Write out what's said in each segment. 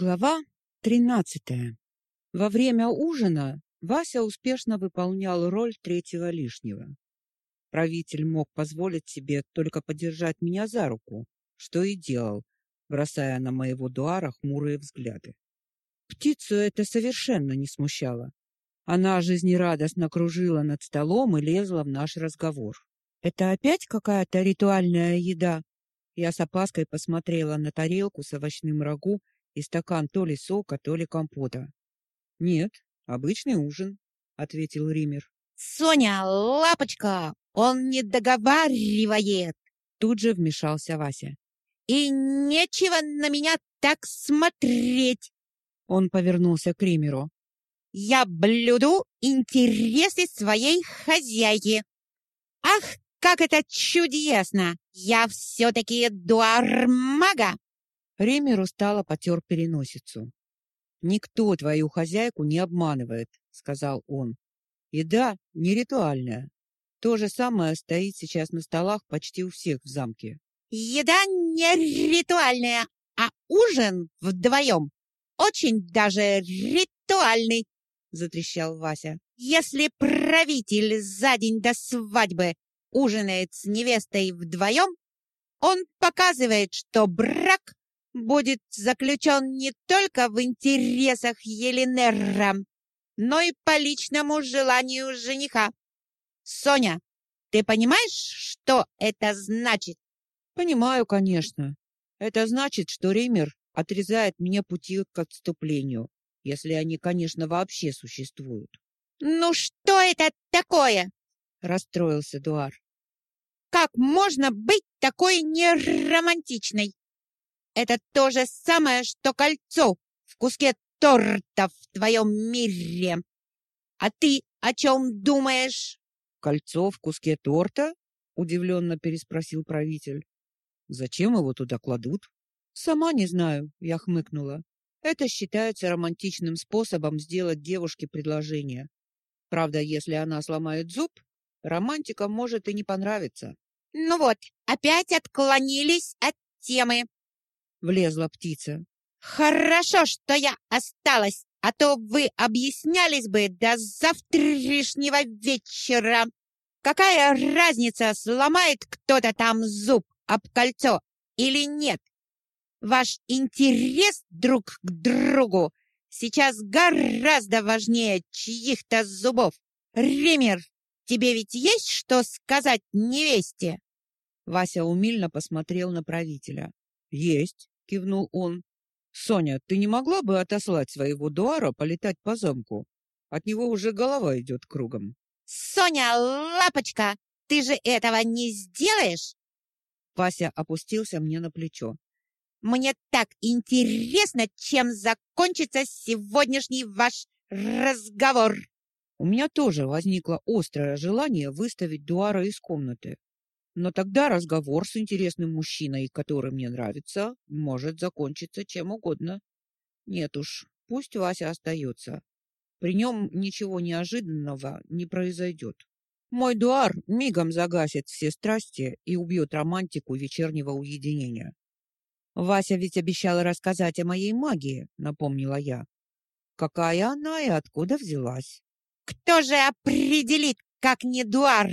Глава 13. Во время ужина Вася успешно выполнял роль третьего лишнего. Правитель мог позволить себе только подержать меня за руку, что и делал, бросая на моего дуара хмурые взгляды. Птицу это совершенно не смущало. Она жизнерадостно кружила над столом и лезла в наш разговор. «Это опять какая-то ритуальная еда?» Я с опаской посмотрела на тарелку с овощным рагу и стакан то ли сока, то ли компота. Нет, обычный ужин, ответил Ример. Соня, лапочка, он не договаривает. Тут же вмешался Вася. И нечего на меня так смотреть. Он повернулся к Римеру. Я блюду интересы своей хозяйки. Ах, как это чудесно! Я все-таки дуармага! Ремер устало потер переносицу. «Никто твою хозяйку не обманывает», — сказал он. «Еда не ритуальная. То же самое стоит сейчас на столах почти у всех в замке». «Еда не ритуальная, а ужин вдвоем очень даже ритуальный», — затрещал Вася. «Если правитель за день до свадьбы ужинает с невестой вдвоем, он показывает, что брак будет заключен не только в интересах Еленерра, но и по личному желанию жениха. Соня, ты понимаешь, что это значит? Понимаю, конечно. Это значит, что Ремер отрезает мне пути к отступлению, если они, конечно, вообще существуют. Ну что это такое? расстроился Дуар. Как можно быть такой неромантичной? Это то же самое, что кольцо в куске торта в твоем мире. А ты о чем думаешь? Кольцо в куске торта? Удивленно переспросил правитель. Зачем его туда кладут? Сама не знаю, я хмыкнула. Это считается романтичным способом сделать девушке предложение. Правда, если она сломает зуб, романтика может и не понравиться. Ну вот, опять отклонились от темы влезла птица. Хорошо, что я осталась, а то вы объяснялись бы до завтрашнего вечера. Какая разница, сломает кто-то там зуб об кольцо или нет? Ваш интерес друг к другу сейчас гораздо важнее чьих-то зубов. Ример, тебе ведь есть что сказать невесте? Вася умильно посмотрел на правителя. Есть, кивнул он. Соня, ты не могла бы отослать своего дуара полетать по замку? От него уже голова идет кругом. Соня, лапочка, ты же этого не сделаешь? Вася опустился мне на плечо. Мне так интересно, чем закончится сегодняшний ваш разговор. У меня тоже возникло острое желание выставить Дуара из комнаты. Но тогда разговор с интересным мужчиной, который мне нравится, может закончиться чем угодно. Нет уж, пусть Вася остается. При нем ничего неожиданного не произойдет. Мой дуар мигом загасит все страсти и убьет романтику вечернего уединения. Вася ведь обещала рассказать о моей магии, напомнила я. Какая она и откуда взялась? Кто же определит, как не дуар?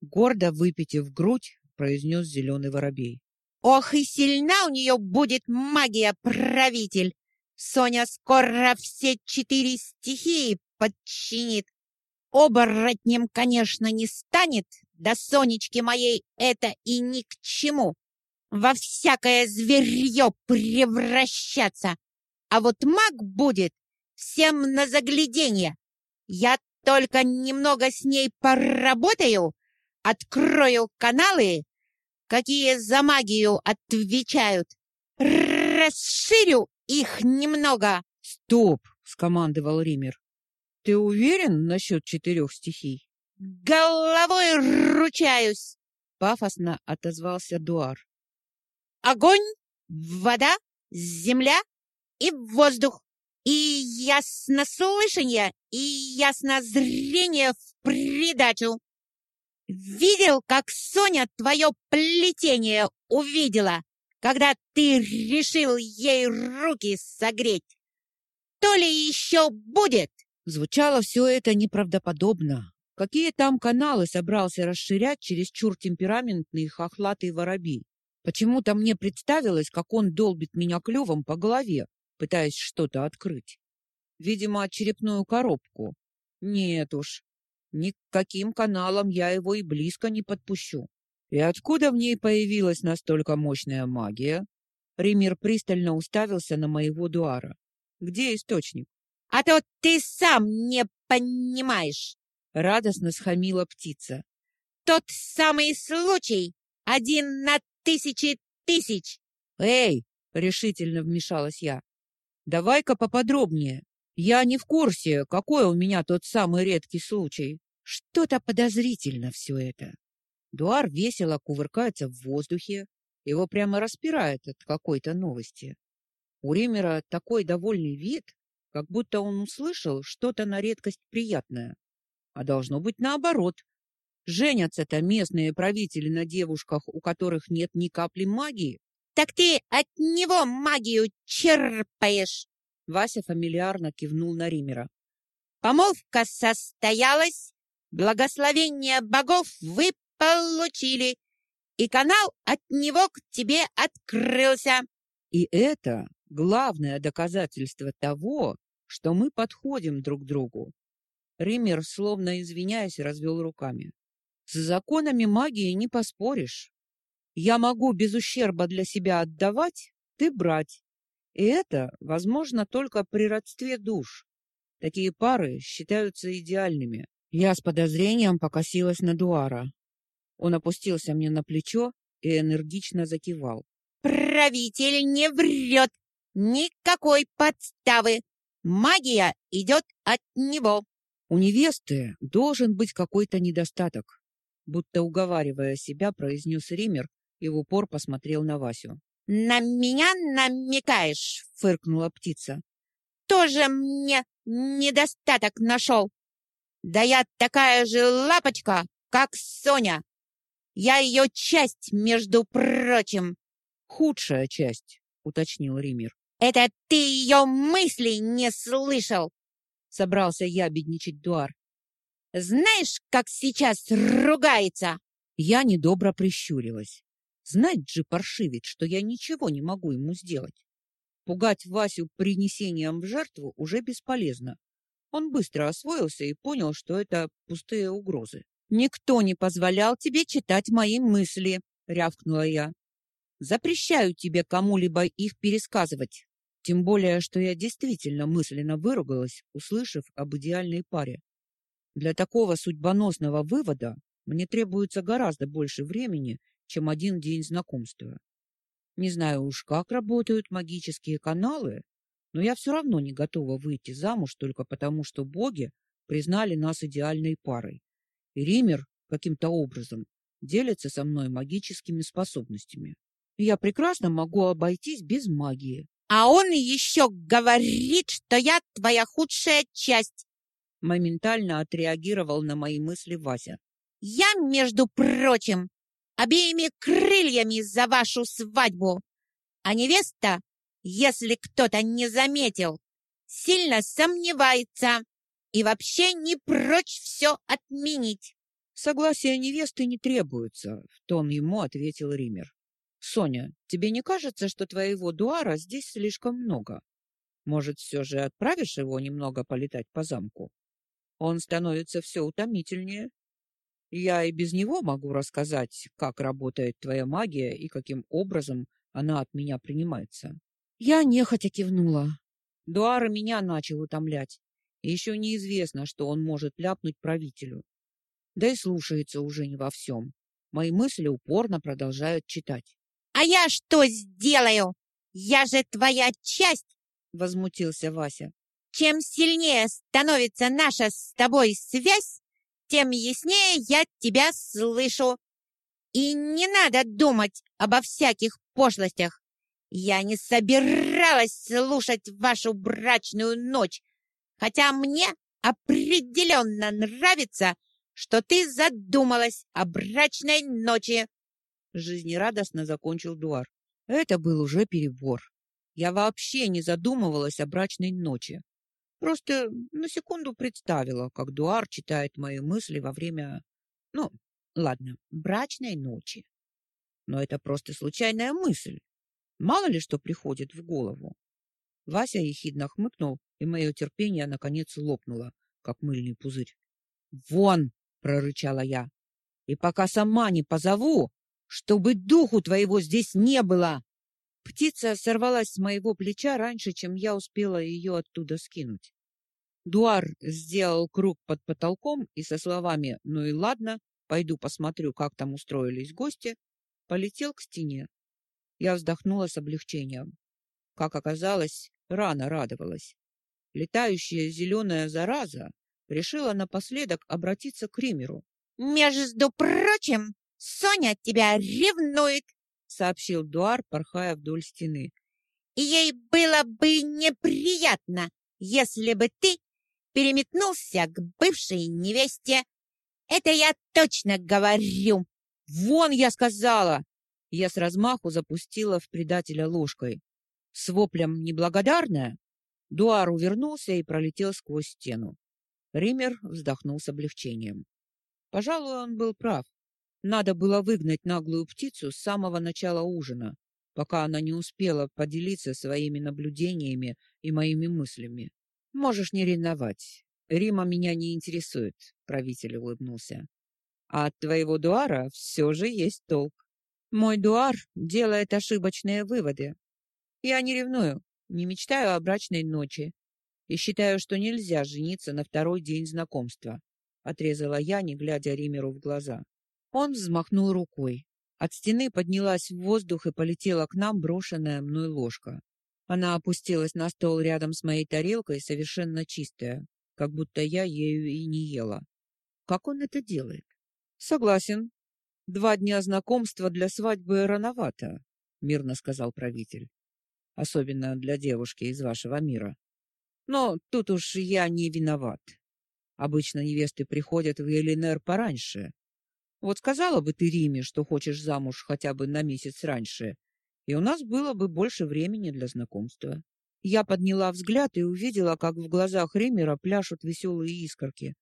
Гордо выпитив грудь, произнес зеленый воробей. Ох и сильна у нее будет магия, правитель! Соня скоро все четыре стихии подчинит. Оборотнем, конечно, не станет, да Сонечке моей это и ни к чему. Во всякое зверье превращаться. А вот маг будет всем на загляденье. Я только немного с ней поработаю, Открою каналы, какие за магию отвечают. Расширю их немного. Стоп, скомандовал Ример. Ты уверен насчет четырех стихий? Головой ручаюсь, пафосно отозвался Дуар. Огонь, вода, земля и воздух. И яснослышание, и яснозрение в придачу. Видел, как Соня твое плетение увидела, когда ты решил ей руки согреть. То ли еще будет? Звучало все это неправдоподобно. Какие там каналы собрался расширять через чур темпераментный хохлатый воробей? Почему-то мне представилось, как он долбит меня клювом по голове, пытаясь что-то открыть. Видимо, черепную коробку. Нет уж, ни к каким каналам я его и близко не подпущу. И откуда в ней появилась настолько мощная магия? Римир пристально уставился на моего дуара. Где источник? А то ты сам не понимаешь, радостно схамила птица. Тот самый случай, один на тысячи тысяч. Эй, решительно вмешалась я. Давай-ка поподробнее. Я не в курсе, какой у меня тот самый редкий случай. Что-то подозрительно все это. Дуар весело кувыркается в воздухе, его прямо распирает от какой-то новости. У Римера такой довольный вид, как будто он услышал что-то на редкость приятное. А должно быть наоборот. Женятся-то местные правители на девушках, у которых нет ни капли магии. Так ты от него магию черпаешь. Вася фамильярно кивнул на Римера. Помолвка состоялась, благословение богов вы получили, и канал от него к тебе открылся. И это главное доказательство того, что мы подходим друг другу. Ример, словно извиняясь, развел руками. С законами магии не поспоришь. Я могу без ущерба для себя отдавать, ты брать. И это возможно только при родстве душ. Такие пары считаются идеальными. Я с подозрением покосилась на Дуара. Он опустился мне на плечо и энергично закивал. «Правитель не врет! Никакой подставы! Магия идет от него!» У невесты должен быть какой-то недостаток будто уговаривая себя, произнес Ример и в упор посмотрел на Васю. «На меня намекаешь?» — фыркнула птица. «Тоже мне недостаток нашел. Да я такая же лапочка, как Соня. Я ее часть, между прочим». «Худшая часть», — уточнил Ример. «Это ты ее мыслей не слышал!» — собрался я бедничать Дуар. Знаешь, как сейчас ругается?» Я недобро прищурилась. Знать же паршивец, что я ничего не могу ему сделать. Пугать Васю принесением в жертву уже бесполезно. Он быстро освоился и понял, что это пустые угрозы. «Никто не позволял тебе читать мои мысли», — рявкнула я. «Запрещаю тебе кому-либо их пересказывать. Тем более, что я действительно мысленно выругалась, услышав об идеальной паре. Для такого судьбоносного вывода мне требуется гораздо больше времени, чем один день знакомства. Не знаю уж, как работают магические каналы, но я все равно не готова выйти замуж только потому, что боги признали нас идеальной парой. И Ример каким-то образом делится со мной магическими способностями. И я прекрасно могу обойтись без магии. А он еще говорит, что я твоя худшая часть. Моментально отреагировал на мои мысли Вася. «Я, между прочим, обеими крыльями за вашу свадьбу, а невеста, если кто-то не заметил, сильно сомневается и вообще не прочь все отменить». «Согласие невесты не требуется», — в тон ему ответил Ример. «Соня, тебе не кажется, что твоего дуара здесь слишком много? Может, все же отправишь его немного полетать по замку?» Он становится все утомительнее. Я и без него могу рассказать, как работает твоя магия и каким образом она от меня принимается. Я нехотя кивнула. Дуара меня начал утомлять. Еще неизвестно, что он может ляпнуть правителю. Да и слушается уже не во всем. Мои мысли упорно продолжают читать. «А я что сделаю? Я же твоя часть!» — возмутился Вася. Чем сильнее становится наша с тобой связь, тем яснее я тебя слышу. И не надо думать обо всяких пошлостях. Я не собиралась слушать вашу брачную ночь, хотя мне определенно нравится, что ты задумалась о брачной ночи. Жизнерадостно закончил Дуар. Это был уже перебор. Я вообще не задумывалась о брачной ночи. Просто на секунду представила, как Дуар читает мои мысли во время... Ну, ладно, брачной ночи. Но это просто случайная мысль. Мало ли что приходит в голову. Вася ехидно хмыкнул, и мое терпение наконец лопнуло, как мыльный пузырь. «Вон!» — прорычала я. «И пока сама не позову, чтобы духу твоего здесь не было!» Птица сорвалась с моего плеча раньше, чем я успела ее оттуда скинуть. Дуар сделал круг под потолком и со словами «Ну и ладно, пойду посмотрю, как там устроились гости», полетел к стене. Я вздохнула с облегчением. Как оказалось, рано радовалась. Летающая зеленая зараза решила напоследок обратиться к Римеру. «Между прочим, Соня тебя ревнует!» — сообщил Дуар, порхая вдоль стены. «Ей было бы неприятно, если бы ты переметнулся к бывшей невесте. Это я точно говорю!» «Вон, я сказала!» Я с размаху запустила в предателя ложкой. С воплем «неблагодарная» Дуар увернулся и пролетел сквозь стену. Ример вздохнул с облегчением. Пожалуй, он был прав. Надо было выгнать наглую птицу с самого начала ужина, пока она не успела поделиться своими наблюдениями и моими мыслями. Можешь не ревновать. Рима меня не интересует, правитель улыбнулся. А от твоего дуара все же есть толк. Мой дуар делает ошибочные выводы. Я не ревную, не мечтаю о брачной ночи и считаю, что нельзя жениться на второй день знакомства, отрезала я, не глядя Римеру в глаза. Он взмахнул рукой. От стены поднялась в воздух и полетела к нам брошенная мной ложка. Она опустилась на стол рядом с моей тарелкой, совершенно чистая, как будто я ею и не ела. Как он это делает? Согласен. Два дня знакомства для свадьбы рановато, мирно сказал правитель. Особенно для девушки из вашего мира. Но тут уж я не виноват. Обычно невесты приходят в Елинер пораньше, вот сказала бы ты Риме, что хочешь замуж хотя бы на месяц раньше, и у нас было бы больше времени для знакомства. Я подняла взгляд и увидела, как в глазах Римера пляшут веселые искорки.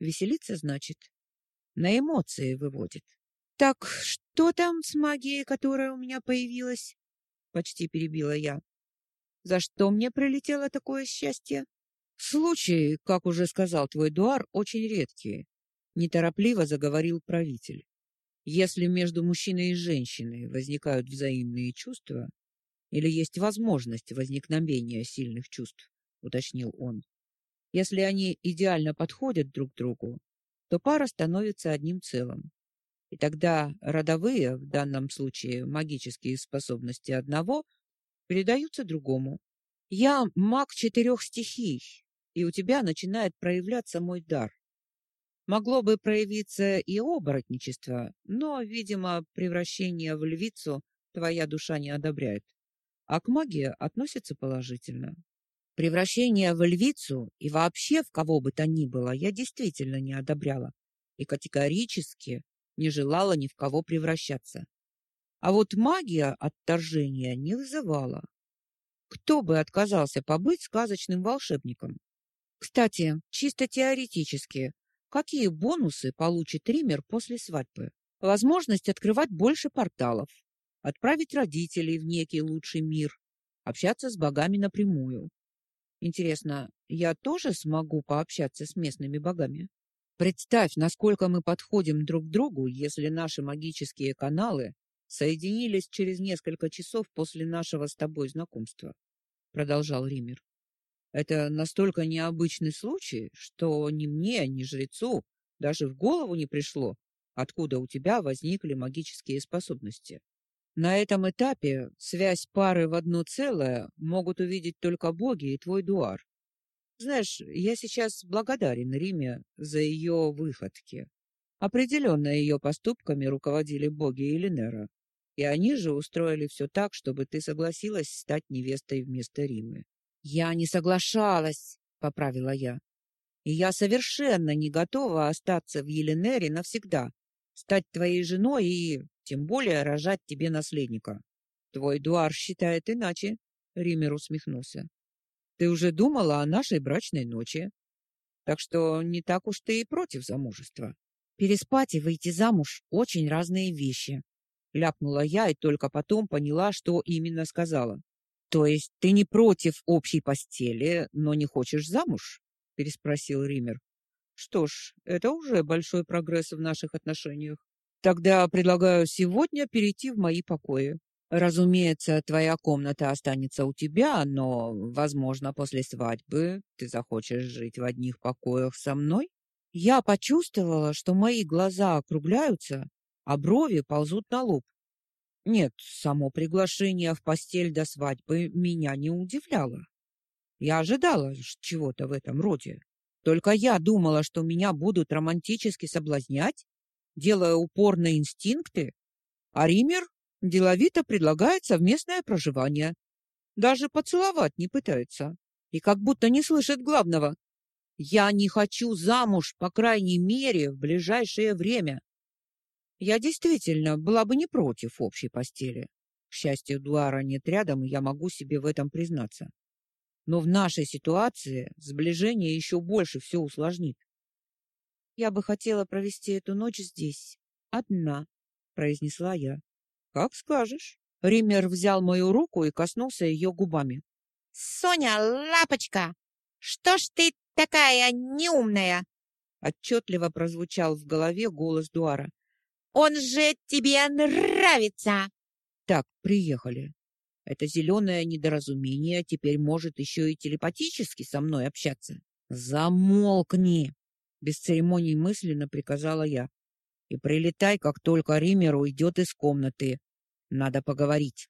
Веселиться, значит? На эмоции выводит. Так что там с магией, которая у меня появилась? Почти перебила я. За что мне прилетело такое счастье? Случаи, как уже сказал твой Дуар, очень редкие неторопливо заговорил правитель. Если между мужчиной и женщиной возникают взаимные чувства или есть возможность возникновения сильных чувств, уточнил он. Если они идеально подходят друг другу, то пара становится одним целым. И тогда родовые, в данном случае магические способности одного, передаются другому. Я маг четырех стихий, и у тебя начинает проявляться мой дар. Могло бы проявиться и оборотничество, но, видимо, превращение в львицу твоя душа не одобряет, а к магии относится положительно. Превращение в львицу и вообще в кого бы то ни было я действительно не одобряла и категорически не желала ни в кого превращаться. А вот магия отторжения не вызывала. Кто бы отказался побыть сказочным волшебником? Кстати, чисто теоретически, Какие бонусы получит Ример после свадьбы? Возможность открывать больше порталов, отправить родителей в некий лучший мир, общаться с богами напрямую. Интересно, я тоже смогу пообщаться с местными богами? Представь, насколько мы подходим друг другу, если наши магические каналы соединились через несколько часов после нашего с тобой знакомства, продолжал Ример. Это настолько необычный случай, что ни мне, ни жрецу даже в голову не пришло, откуда у тебя возникли магические способности. На этом этапе связь пары в одно целое могут увидеть только боги и твой дуар. Знаешь, я сейчас благодарен Риме за ее выходки. Определенно ее поступками руководили боги Элинера, и они же устроили все так, чтобы ты согласилась стать невестой вместо Римы. Я не соглашалась, поправила я. И я совершенно не готова остаться в Еленере навсегда, стать твоей женой и тем более рожать тебе наследника. Твой Дуар считает иначе, Ример усмехнулся. Ты уже думала о нашей брачной ночи. Так что не так уж ты и против замужества. Переспать и выйти замуж — очень разные вещи. Ляпнула я и только потом поняла, что именно сказала. То есть ты не против общей постели, но не хочешь замуж? Переспросил Ример. Что ж, это уже большой прогресс в наших отношениях. Тогда предлагаю сегодня перейти в мои покои. Разумеется, твоя комната останется у тебя, но, возможно, после свадьбы ты захочешь жить в одних покоях со мной. Я почувствовала, что мои глаза округляются, а брови ползут на лоб. Нет, само приглашение в постель до свадьбы меня не удивляло. Я ожидала чего-то в этом роде. Только я думала, что меня будут романтически соблазнять, делая упор на инстинкты, а Ример деловито предлагает совместное проживание. Даже поцеловать не пытается. И как будто не слышит главного. Я не хочу замуж, по крайней мере, в ближайшее время. Я действительно была бы не против общей постели. К счастью, Дуара нет рядом, и я могу себе в этом признаться. Но в нашей ситуации сближение еще больше все усложнит. Я бы хотела провести эту ночь здесь, одна, произнесла я. Как скажешь. Риммер взял мою руку и коснулся ее губами. Соня, лапочка, что ж ты такая неумная? Отчетливо прозвучал в голове голос Дуара. Он же тебе нравится. Так, приехали. Это зеленое недоразумение теперь может еще и телепатически со мной общаться. Замолкни, без церемоний мысленно приказала я. И прилетай, как только Ример уйдет из комнаты. Надо поговорить.